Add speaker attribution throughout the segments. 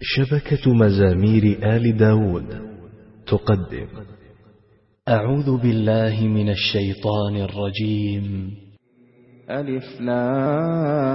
Speaker 1: شبكة مزامير آل داود. تقدم.
Speaker 2: أعوذ بالله من الشيطان الرجيم.
Speaker 3: ألف لام.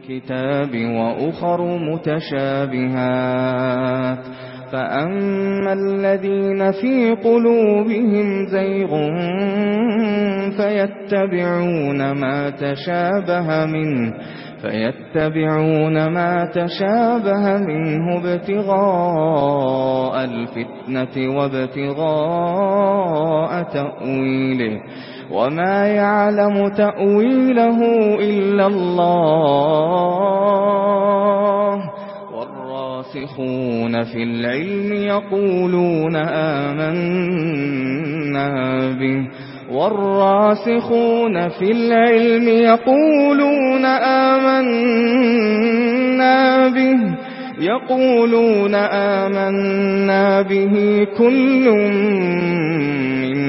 Speaker 3: الكتاب وأخر متشابهات فأما الذين في قلوبهم زيغ فيتبعون ما تشابه منه فيتبعون ما تشابه منه ابتغاء الفتنة وابتغاء تأويله وما يعلم تأويله إلا الله والراسخون في العلم يقولون آمنا به والراسخون في العلم يقولون آمنا به يقولون آمنا به كل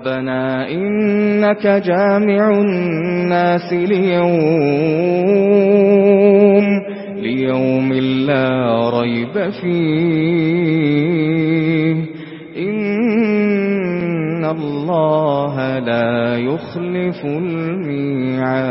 Speaker 3: ربنا إنك جامع الناس ليوم ليوم لا ريب فيه. إن الله لا يخلف الميعاد.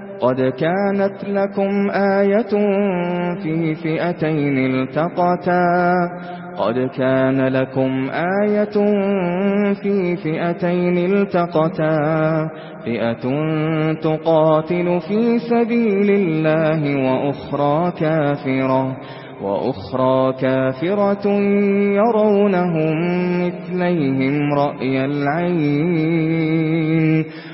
Speaker 3: قد كانت لكم آية في فئتين التقتا. قد كان لكم آية في فئتين التقتا. فئة تقاتل في سبيل الله وأخرى كافرة. وأخرى كافرة يرونهم مثليهم رأي العين.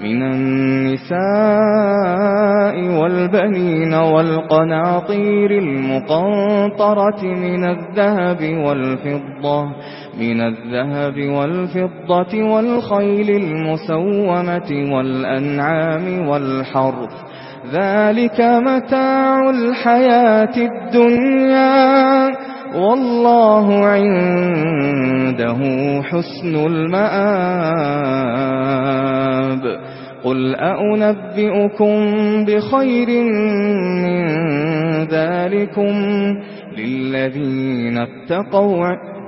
Speaker 3: من النساء والبنين والقناطير المقنطرة من الذهب والفضة من الذهب والفضة والخيل المسومة والأنعام والحرث. ذلك متاع الحياة الدنيا. والله عنده حسن المآب. قل أأنبئكم بخير من ذلكم للذين اتقوا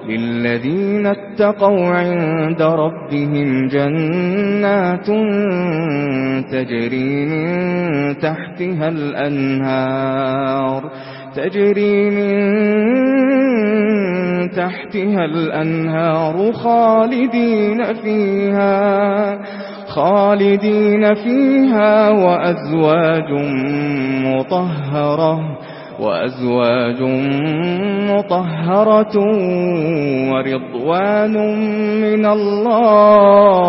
Speaker 3: للذين اتقوا عند ربهم جنات تجري من تحتها الأنهار. تجري من تحتها الأنهار خالدين فيها خالدين فيها وأزواج مطهرة وأزواج مطهرة ورضوان من الله.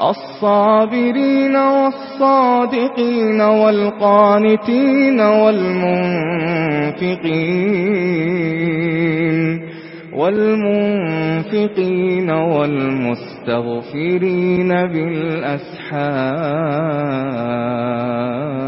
Speaker 3: الصابرين والصادقين والقانتين والمنفقين والمنفقين والمستغفرين بالأسحار